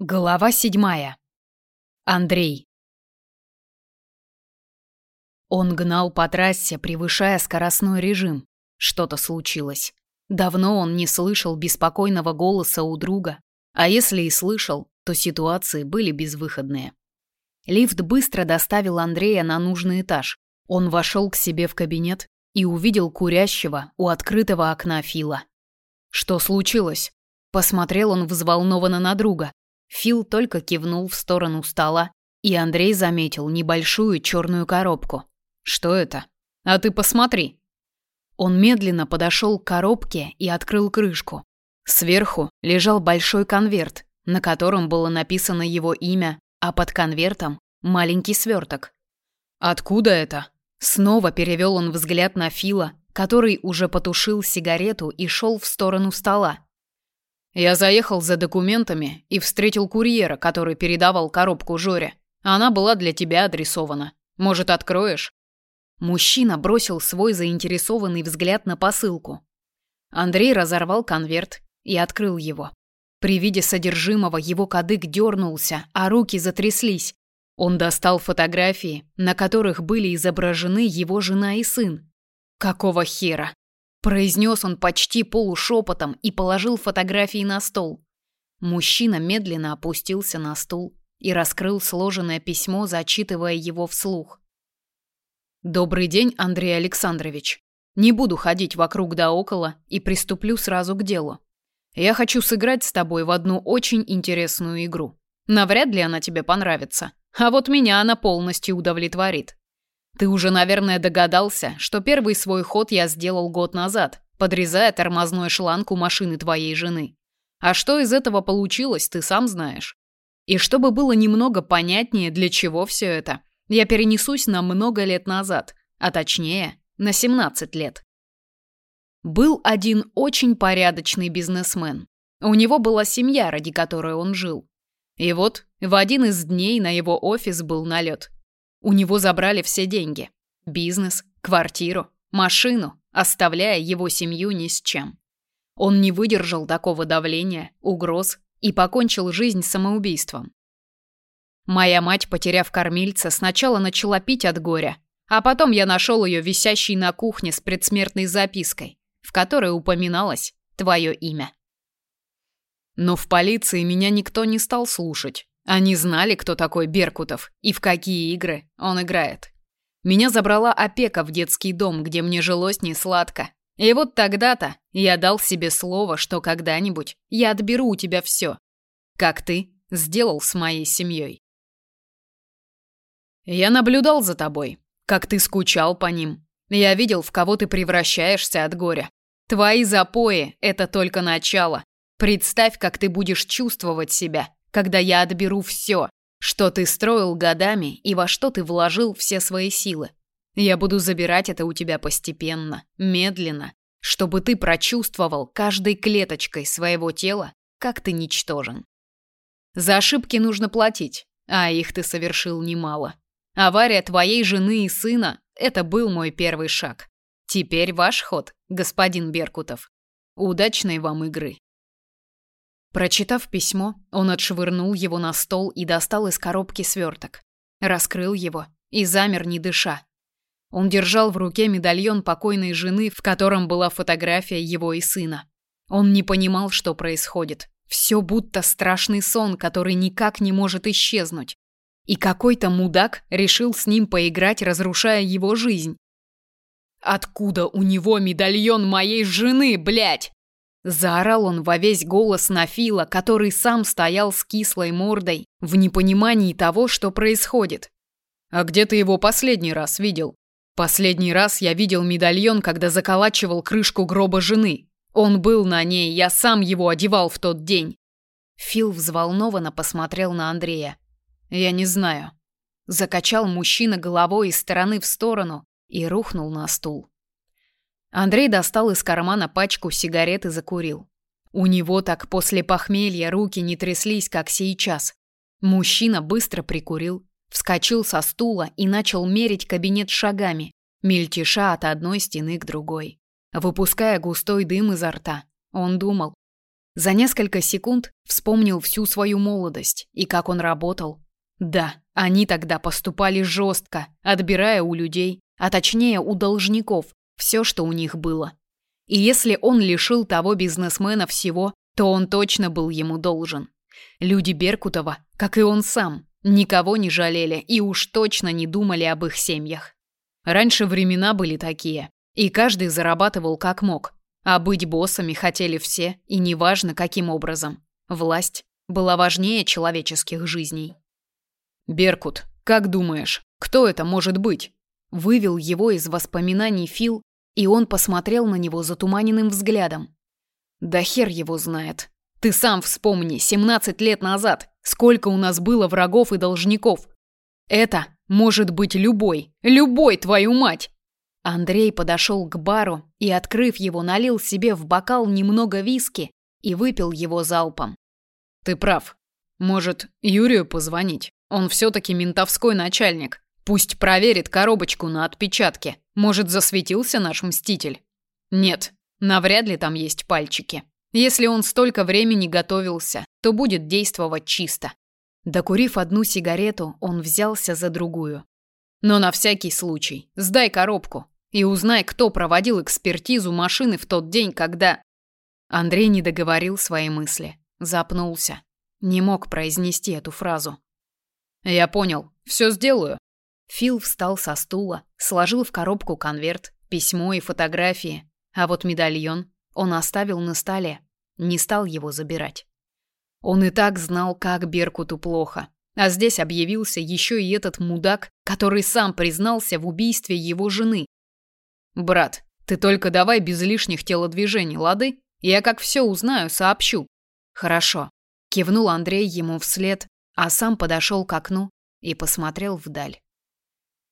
Глава седьмая. Андрей. Он гнал по трассе, превышая скоростной режим. Что-то случилось. Давно он не слышал беспокойного голоса у друга, а если и слышал, то ситуации были безвыходные. Лифт быстро доставил Андрея на нужный этаж. Он вошел к себе в кабинет и увидел курящего у открытого окна Фила. Что случилось? Посмотрел он взволнованно на друга. Фил только кивнул в сторону стола, и Андрей заметил небольшую черную коробку. «Что это? А ты посмотри!» Он медленно подошел к коробке и открыл крышку. Сверху лежал большой конверт, на котором было написано его имя, а под конвертом маленький сверток. «Откуда это?» Снова перевел он взгляд на Фила, который уже потушил сигарету и шел в сторону стола. Я заехал за документами и встретил курьера, который передавал коробку Жоре. Она была для тебя адресована. Может, откроешь? Мужчина бросил свой заинтересованный взгляд на посылку. Андрей разорвал конверт и открыл его. При виде содержимого его кадык дернулся, а руки затряслись. Он достал фотографии, на которых были изображены его жена и сын. Какого хера? Произнес он почти полушепотом и положил фотографии на стол. Мужчина медленно опустился на стул и раскрыл сложенное письмо, зачитывая его вслух. Добрый день, Андрей Александрович. Не буду ходить вокруг да около и приступлю сразу к делу. Я хочу сыграть с тобой в одну очень интересную игру. Навряд ли она тебе понравится, а вот меня она полностью удовлетворит. Ты уже, наверное, догадался, что первый свой ход я сделал год назад, подрезая тормозной шланг у машины твоей жены. А что из этого получилось, ты сам знаешь. И чтобы было немного понятнее, для чего все это, я перенесусь на много лет назад, а точнее, на 17 лет. Был один очень порядочный бизнесмен. У него была семья, ради которой он жил. И вот в один из дней на его офис был налет. У него забрали все деньги. Бизнес, квартиру, машину, оставляя его семью ни с чем. Он не выдержал такого давления, угроз и покончил жизнь самоубийством. Моя мать, потеряв кормильца, сначала начала пить от горя, а потом я нашел ее висящей на кухне с предсмертной запиской, в которой упоминалось твое имя. Но в полиции меня никто не стал слушать. Они знали, кто такой Беркутов и в какие игры он играет. Меня забрала опека в детский дом, где мне жилось не сладко. И вот тогда-то я дал себе слово, что когда-нибудь я отберу у тебя все, как ты сделал с моей семьей. Я наблюдал за тобой, как ты скучал по ним. Я видел, в кого ты превращаешься от горя. Твои запои – это только начало. Представь, как ты будешь чувствовать себя, когда я отберу все, что ты строил годами и во что ты вложил все свои силы. Я буду забирать это у тебя постепенно, медленно, чтобы ты прочувствовал каждой клеточкой своего тела, как ты ничтожен. За ошибки нужно платить, а их ты совершил немало. Авария твоей жены и сына – это был мой первый шаг. Теперь ваш ход, господин Беркутов. Удачной вам игры. Прочитав письмо, он отшвырнул его на стол и достал из коробки сверток. Раскрыл его и замер, не дыша. Он держал в руке медальон покойной жены, в котором была фотография его и сына. Он не понимал, что происходит. Все будто страшный сон, который никак не может исчезнуть. И какой-то мудак решил с ним поиграть, разрушая его жизнь. Откуда у него медальон моей жены, блядь? Заорал он во весь голос на Фила, который сам стоял с кислой мордой, в непонимании того, что происходит. «А где ты его последний раз видел?» «Последний раз я видел медальон, когда заколачивал крышку гроба жены. Он был на ней, я сам его одевал в тот день». Фил взволнованно посмотрел на Андрея. «Я не знаю». Закачал мужчина головой из стороны в сторону и рухнул на стул. Андрей достал из кармана пачку сигарет и закурил. У него так после похмелья руки не тряслись, как сейчас. Мужчина быстро прикурил, вскочил со стула и начал мерить кабинет шагами, мельтеша от одной стены к другой. Выпуская густой дым изо рта, он думал. За несколько секунд вспомнил всю свою молодость и как он работал. Да, они тогда поступали жестко, отбирая у людей, а точнее у должников, все, что у них было. И если он лишил того бизнесмена всего, то он точно был ему должен. Люди Беркутова, как и он сам, никого не жалели и уж точно не думали об их семьях. Раньше времена были такие, и каждый зарабатывал как мог, а быть боссами хотели все, и неважно каким образом. Власть была важнее человеческих жизней. Беркут, как думаешь, кто это может быть? Вывел его из воспоминаний Фил, и он посмотрел на него затуманенным взглядом. Да хер его знает. Ты сам вспомни, 17 лет назад, сколько у нас было врагов и должников. Это может быть любой, любой твою мать. Андрей подошел к бару и, открыв его, налил себе в бокал немного виски и выпил его залпом. Ты прав. Может, Юрию позвонить? Он все-таки ментовской начальник. Пусть проверит коробочку на отпечатке. Может, засветился наш мститель? Нет, навряд ли там есть пальчики. Если он столько времени готовился, то будет действовать чисто. Докурив одну сигарету, он взялся за другую. Но на всякий случай, сдай коробку. И узнай, кто проводил экспертизу машины в тот день, когда... Андрей не договорил свои мысли. Запнулся. Не мог произнести эту фразу. Я понял. Все сделаю. Фил встал со стула, сложил в коробку конверт, письмо и фотографии. А вот медальон он оставил на столе. Не стал его забирать. Он и так знал, как Беркуту плохо. А здесь объявился еще и этот мудак, который сам признался в убийстве его жены, Брат, ты только давай без лишних телодвижений, лады? Я как все узнаю, сообщу. Хорошо. Кивнул Андрей ему вслед, а сам подошел к окну и посмотрел вдаль.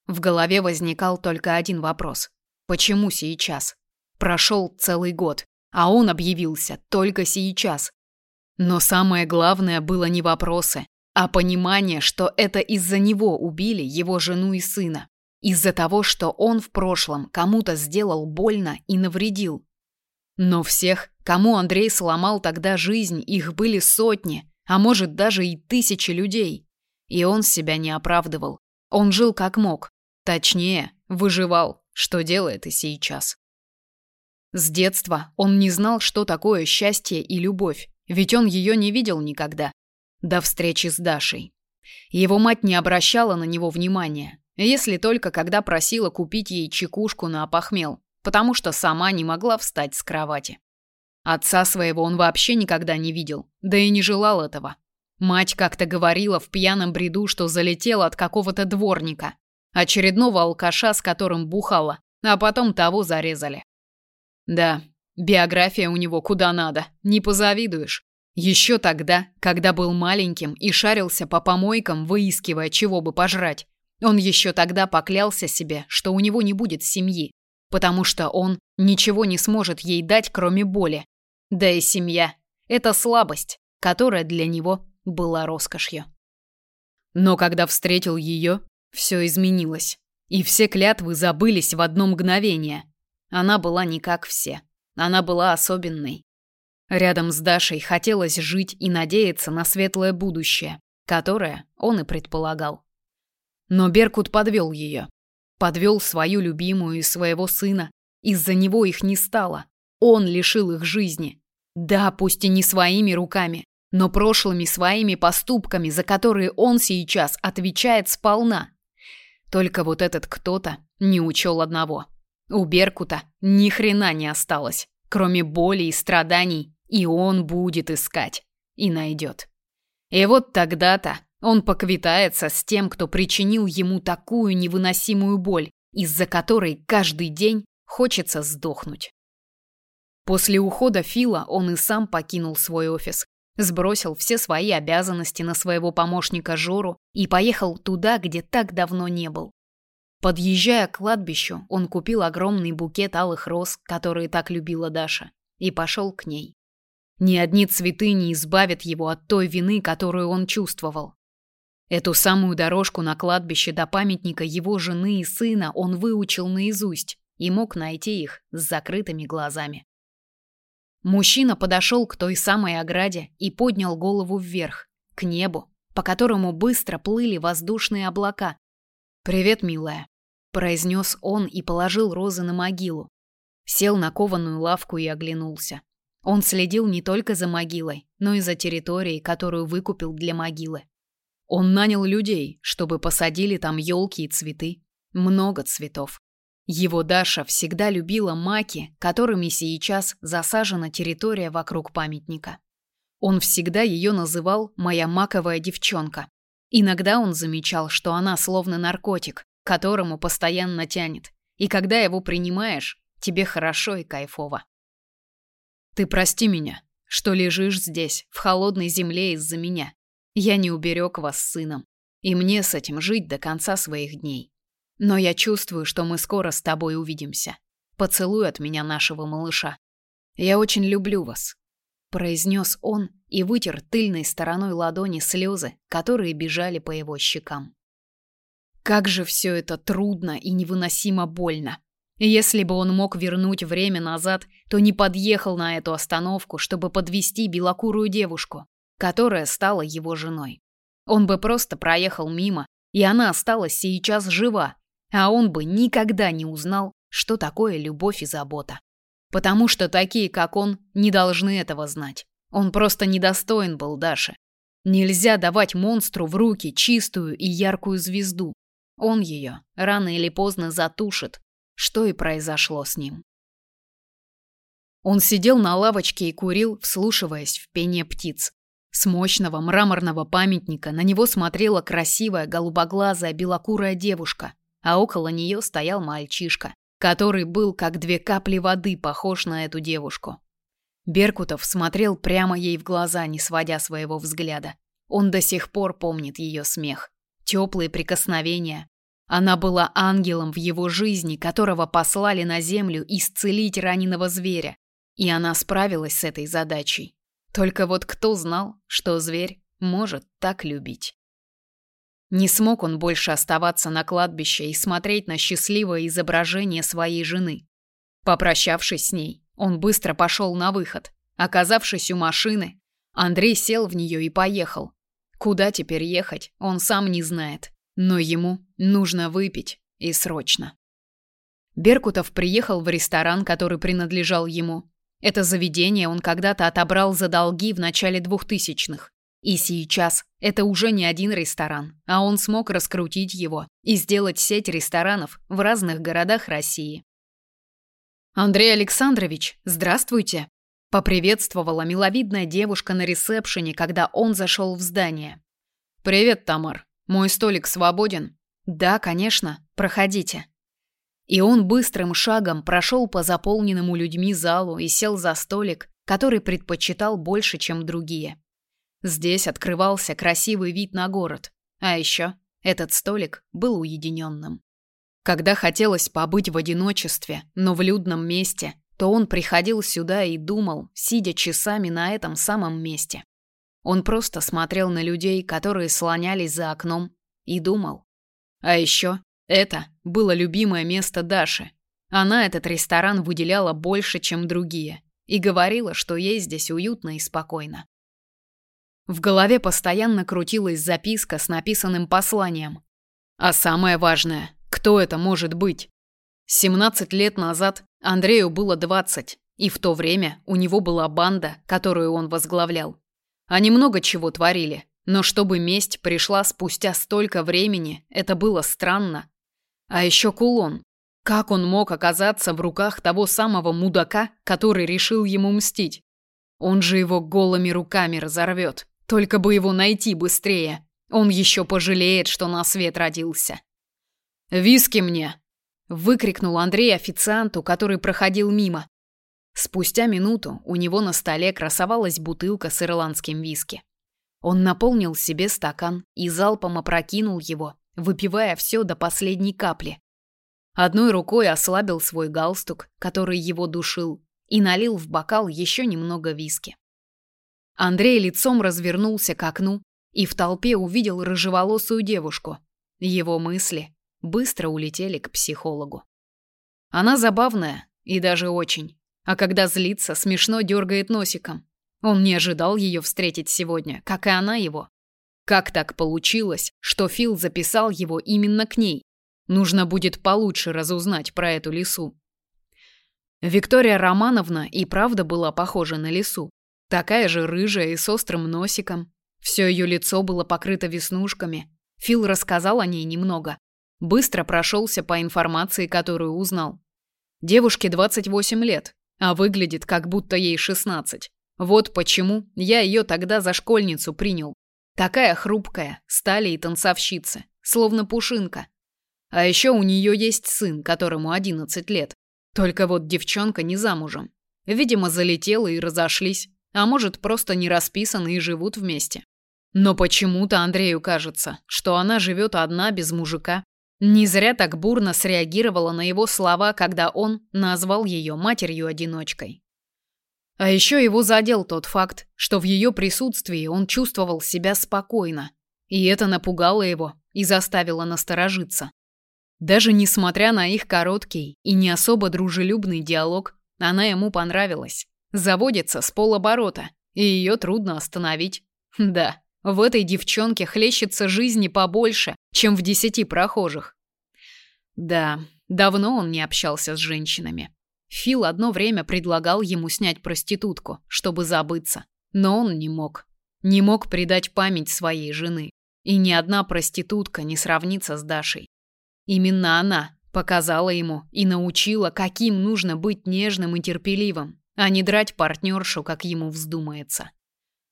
В голове возникал только один вопрос: почему сейчас? Прошел целый год, а он объявился только сейчас. Но самое главное было не вопросы, а понимание, что это из-за него убили его жену и сына. Из-за того, что он в прошлом кому-то сделал больно и навредил. Но всех, кому Андрей сломал тогда жизнь, их были сотни, а может даже и тысячи людей. И он себя не оправдывал. Он жил как мог. Точнее, выживал, что делает и сейчас. С детства он не знал, что такое счастье и любовь, ведь он ее не видел никогда. До встречи с Дашей. Его мать не обращала на него внимания, если только когда просила купить ей чекушку на опохмел, потому что сама не могла встать с кровати. Отца своего он вообще никогда не видел, да и не желал этого. Мать как-то говорила в пьяном бреду, что залетела от какого-то дворника, очередного алкаша, с которым бухала, а потом того зарезали. Да, биография у него куда надо, не позавидуешь. Еще тогда, когда был маленьким и шарился по помойкам, выискивая чего бы пожрать, он еще тогда поклялся себе, что у него не будет семьи, потому что он ничего не сможет ей дать, кроме боли. Да и семья – это слабость, которая для него была роскошью. Но когда встретил ее, все изменилось. И все клятвы забылись в одно мгновение. Она была не как все. Она была особенной. Рядом с Дашей хотелось жить и надеяться на светлое будущее, которое он и предполагал. Но Беркут подвел ее. Подвел свою любимую и своего сына. Из-за него их не стало. Он лишил их жизни. Да, пусть и не своими руками, но прошлыми своими поступками, за которые он сейчас отвечает сполна. Только вот этот кто-то не учел одного. У Беркута ни хрена не осталось, кроме боли и страданий, и он будет искать и найдет. И вот тогда-то он поквитается с тем, кто причинил ему такую невыносимую боль, из-за которой каждый день хочется сдохнуть. После ухода Фила он и сам покинул свой офис, сбросил все свои обязанности на своего помощника Жору и поехал туда, где так давно не был. Подъезжая к кладбищу, он купил огромный букет алых роз, которые так любила Даша, и пошел к ней. Ни одни цветы не избавят его от той вины, которую он чувствовал. Эту самую дорожку на кладбище до памятника его жены и сына он выучил наизусть и мог найти их с закрытыми глазами. Мужчина подошел к той самой ограде и поднял голову вверх, к небу, по которому быстро плыли воздушные облака. «Привет, милая», — произнес он и положил розы на могилу. Сел на кованую лавку и оглянулся. Он следил не только за могилой, но и за территорией, которую выкупил для могилы. Он нанял людей, чтобы посадили там елки и цветы. Много цветов. Его Даша всегда любила маки, которыми сейчас засажена территория вокруг памятника. Он всегда ее называл «моя маковая девчонка». Иногда он замечал, что она словно наркотик, которому постоянно тянет. И когда его принимаешь, тебе хорошо и кайфово. Ты прости меня, что лежишь здесь, в холодной земле из-за меня. Я не уберег вас с сыном, и мне с этим жить до конца своих дней. Но я чувствую, что мы скоро с тобой увидимся. Поцелуй от меня нашего малыша. Я очень люблю вас, произнес он и вытер тыльной стороной ладони слезы, которые бежали по его щекам. Как же все это трудно и невыносимо больно. Если бы он мог вернуть время назад, то не подъехал на эту остановку, чтобы подвести белокурую девушку которая стала его женой. Он бы просто проехал мимо, и она осталась сейчас жива, а он бы никогда не узнал, что такое любовь и забота. Потому что такие, как он, не должны этого знать. Он просто недостоин был Даши. Нельзя давать монстру в руки чистую и яркую звезду. Он ее рано или поздно затушит, что и произошло с ним. Он сидел на лавочке и курил, вслушиваясь в пение птиц. С мощного мраморного памятника на него смотрела красивая голубоглазая белокурая девушка, а около нее стоял мальчишка, который был как две капли воды похож на эту девушку. Беркутов смотрел прямо ей в глаза, не сводя своего взгляда. Он до сих пор помнит ее смех, теплые прикосновения. Она была ангелом в его жизни, которого послали на землю исцелить раненого зверя, и она справилась с этой задачей. Только вот кто знал, что зверь может так любить? Не смог он больше оставаться на кладбище и смотреть на счастливое изображение своей жены. Попрощавшись с ней, он быстро пошел на выход. Оказавшись у машины, Андрей сел в нее и поехал. Куда теперь ехать, он сам не знает, но ему нужно выпить и срочно. Беркутов приехал в ресторан, который принадлежал ему, это заведение он когда-то отобрал за долги в начале двухтысячных. И сейчас это уже не один ресторан, а он смог раскрутить его и сделать сеть ресторанов в разных городах России. Андрей Александрович, здравствуйте, поприветствовала миловидная девушка на ресепшене, когда он зашел в здание. Привет, Тамар. Мой столик свободен? Да, конечно. Проходите. И он быстрым шагом прошел по заполненному людьми залу и сел за столик, который предпочитал больше, чем другие. Здесь открывался красивый вид на город, а еще этот столик был уединенным. Когда хотелось побыть в одиночестве, но в людном месте, то он приходил сюда и думал, сидя часами на этом самом месте. Он просто смотрел на людей, которые слонялись за окном, и думал. А еще это было любимое место Даши. Она этот ресторан выделяла больше, чем другие, и говорила, что ей здесь уютно и спокойно. В голове постоянно крутилась записка с написанным посланием. А самое важное, кто это может быть? 17 лет назад Андрею было 20, и в то время у него была банда, которую он возглавлял. Они много чего творили, но чтобы месть пришла спустя столько времени, это было странно а еще кулон. Как он мог оказаться в руках того самого мудака, который решил ему мстить? Он же его голыми руками разорвет. Только бы его найти быстрее. Он еще пожалеет, что на свет родился. «Виски мне!» – выкрикнул Андрей официанту, который проходил мимо. Спустя минуту у него на столе красовалась бутылка с ирландским виски. Он наполнил себе стакан и залпом опрокинул его, выпивая все до последней капли. Одной рукой ослабил свой галстук, который его душил, и налил в бокал еще немного виски. Андрей лицом развернулся к окну и в толпе увидел рыжеволосую девушку. Его мысли быстро улетели к психологу. Она забавная и даже очень. а когда злится, смешно дергает носиком. Он не ожидал ее встретить сегодня, как и она его. Как так получилось, что Фил записал его именно к ней? Нужно будет получше разузнать про эту лису. Виктория Романовна и правда была похожа на лису. Такая же рыжая и с острым носиком. Все ее лицо было покрыто веснушками. Фил рассказал о ней немного. Быстро прошелся по информации, которую узнал. Девушке 28 лет, а выглядит как будто ей 16. Вот почему я ее тогда за школьницу принял. Такая хрупкая, стали и танцовщица, словно пушинка. А еще у нее есть сын, которому 11 лет. Только вот девчонка не замужем. Видимо, залетела и разошлись, а может, просто не расписаны и живут вместе. Но почему-то Андрею кажется, что она живет одна без мужика. Не зря так бурно среагировала на его слова, когда он назвал ее матерью-одиночкой. А еще его задел тот факт, что в ее присутствии он чувствовал себя спокойно, и это напугало его и заставило насторожиться. Даже несмотря на их короткий и не особо дружелюбный диалог, она ему понравилась. Заводится с полоборота, и ее трудно остановить. Да, в этой девчонке хлещется жизни побольше, чем в десяти прохожих. Да, давно он не общался с женщинами. Фил одно время предлагал ему снять проститутку, чтобы забыться, но он не мог. Не мог предать память своей жены, и ни одна проститутка не сравнится с Дашей. Именно она показала ему и научила, каким нужно быть нежным и терпеливым, а не драть партнершу, как ему вздумается.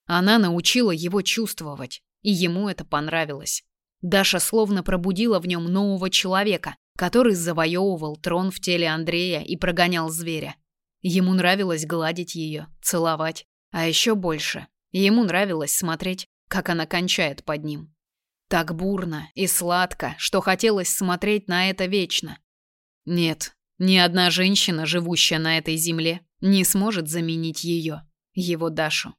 Она научила его чувствовать, и ему это понравилось. Даша словно пробудила в нем нового человека, который завоевывал трон в теле Андрея и прогонял зверя. Ему нравилось гладить ее, целовать, а еще больше ему нравилось смотреть, как она кончает под ним. Так бурно и сладко, что хотелось смотреть на это вечно. Нет, ни одна женщина, живущая на этой земле, не сможет заменить ее, его Дашу.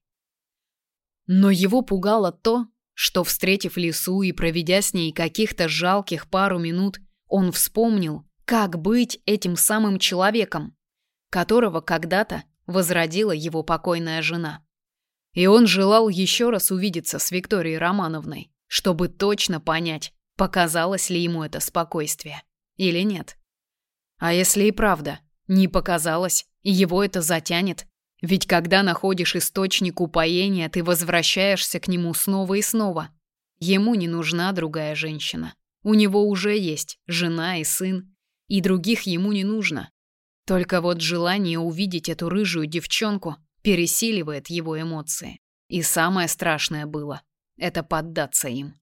Но его пугало то, что, встретив лису и проведя с ней каких-то жалких пару минут, он вспомнил, как быть этим самым человеком, которого когда-то возродила его покойная жена. И он желал еще раз увидеться с Викторией Романовной, чтобы точно понять, показалось ли ему это спокойствие или нет. А если и правда не показалось, его это затянет, ведь когда находишь источник упоения, ты возвращаешься к нему снова и снова. Ему не нужна другая женщина. У него уже есть жена и сын, и других ему не нужно. Только вот желание увидеть эту рыжую девчонку пересиливает его эмоции. И самое страшное было это поддаться им.